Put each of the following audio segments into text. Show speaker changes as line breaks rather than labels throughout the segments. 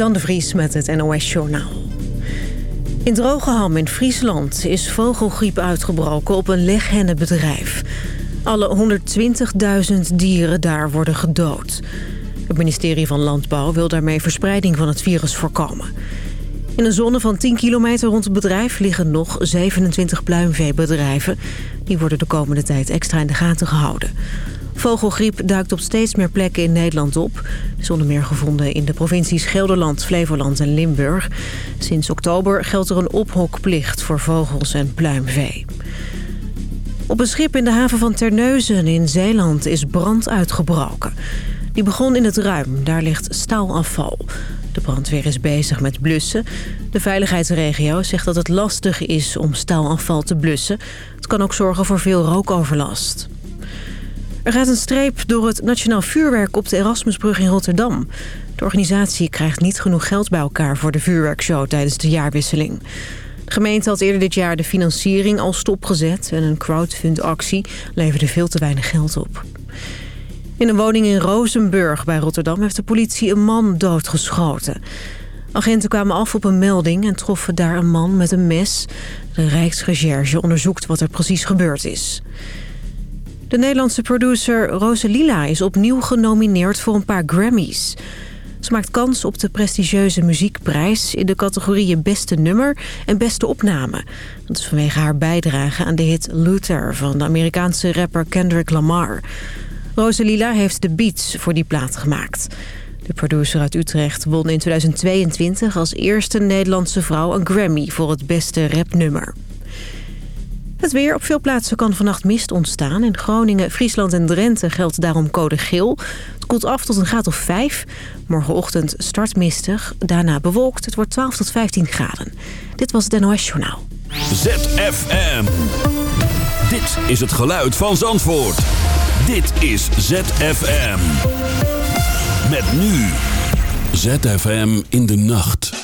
Dan de Vries met het NOS Journaal. In Drogeham in Friesland is vogelgriep uitgebroken op een leghennenbedrijf. Alle 120.000 dieren daar worden gedood. Het ministerie van Landbouw wil daarmee verspreiding van het virus voorkomen. In een zone van 10 kilometer rond het bedrijf liggen nog 27 pluimveebedrijven. Die worden de komende tijd extra in de gaten gehouden. Vogelgriep duikt op steeds meer plekken in Nederland op. Zonder meer gevonden in de provincies Gelderland, Flevoland en Limburg. Sinds oktober geldt er een ophokplicht voor vogels en pluimvee. Op een schip in de haven van Terneuzen in Zeeland is brand uitgebroken. Die begon in het ruim, daar ligt staalafval. De brandweer is bezig met blussen. De veiligheidsregio zegt dat het lastig is om staalafval te blussen. Het kan ook zorgen voor veel rookoverlast. Er gaat een streep door het Nationaal Vuurwerk op de Erasmusbrug in Rotterdam. De organisatie krijgt niet genoeg geld bij elkaar voor de vuurwerkshow tijdens de jaarwisseling. De gemeente had eerder dit jaar de financiering al stopgezet... en een crowdfundactie leverde veel te weinig geld op. In een woning in Rozenburg bij Rotterdam heeft de politie een man doodgeschoten. Agenten kwamen af op een melding en troffen daar een man met een mes. De Rijksrecherche onderzoekt wat er precies gebeurd is. De Nederlandse producer Rosalila is opnieuw genomineerd voor een paar Grammys. Ze maakt kans op de prestigieuze muziekprijs in de categorieën Beste Nummer en Beste Opname. Dat is vanwege haar bijdrage aan de hit Luther van de Amerikaanse rapper Kendrick Lamar. Rosalila heeft de beats voor die plaat gemaakt. De producer uit Utrecht won in 2022 als eerste Nederlandse vrouw een Grammy voor het beste rapnummer. Het weer. Op veel plaatsen kan vannacht mist ontstaan. In Groningen, Friesland en Drenthe geldt daarom code geel. Het koelt af tot een graad of 5. Morgenochtend start mistig. Daarna bewolkt. Het wordt 12 tot 15 graden. Dit was het NOS Journaal.
ZFM. Dit is het geluid van Zandvoort. Dit is ZFM. Met nu. ZFM in de nacht.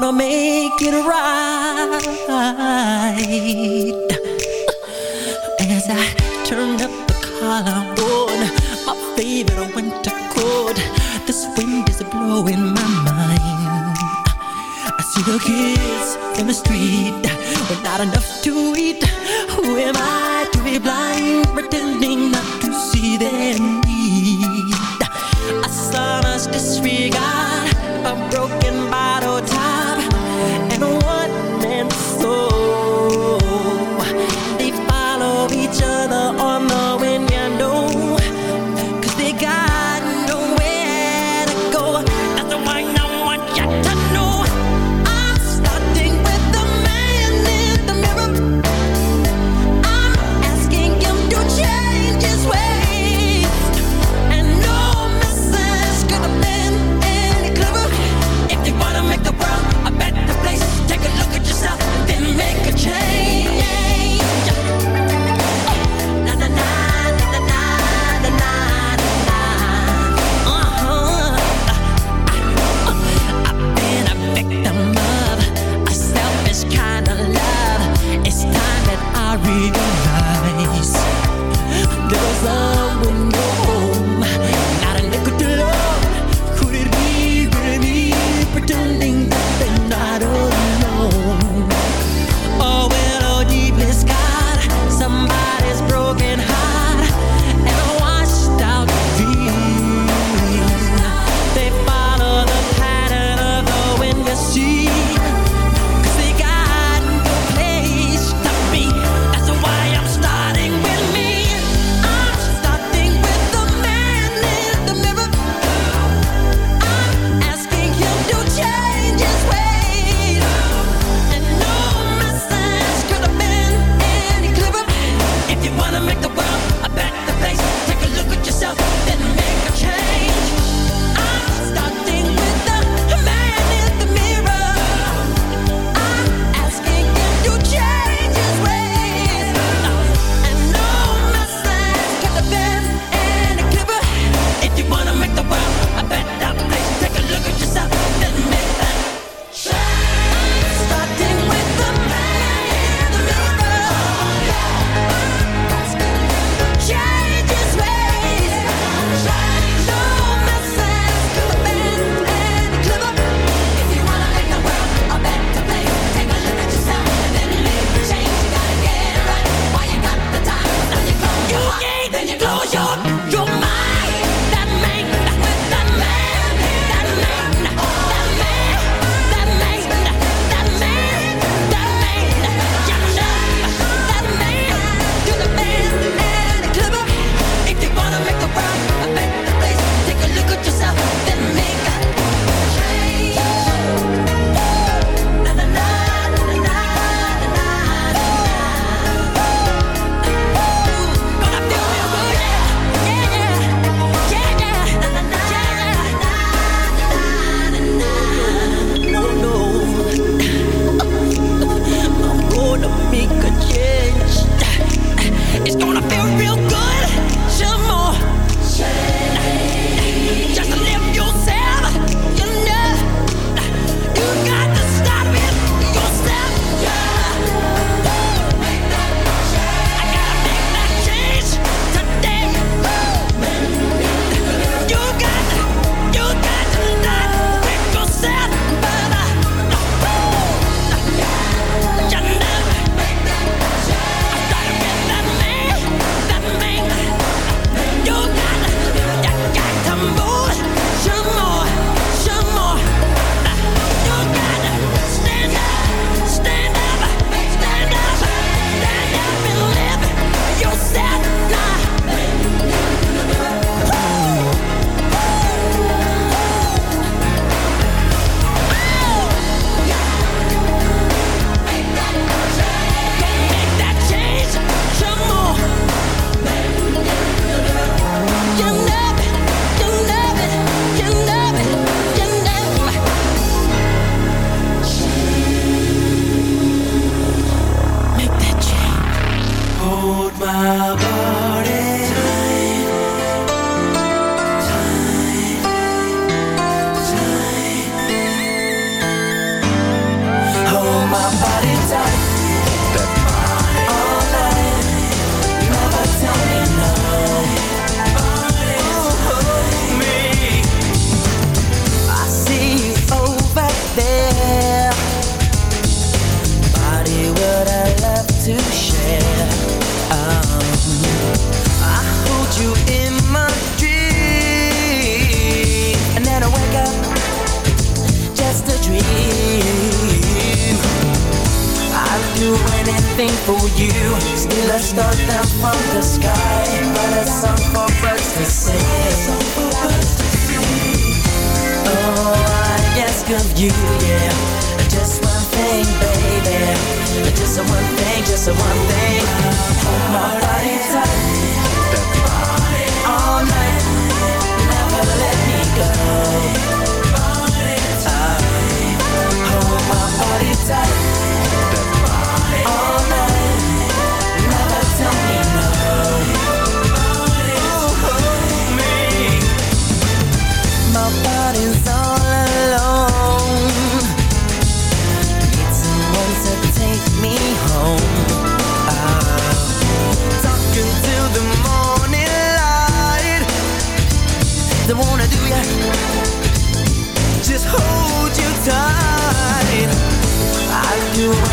gonna make it right.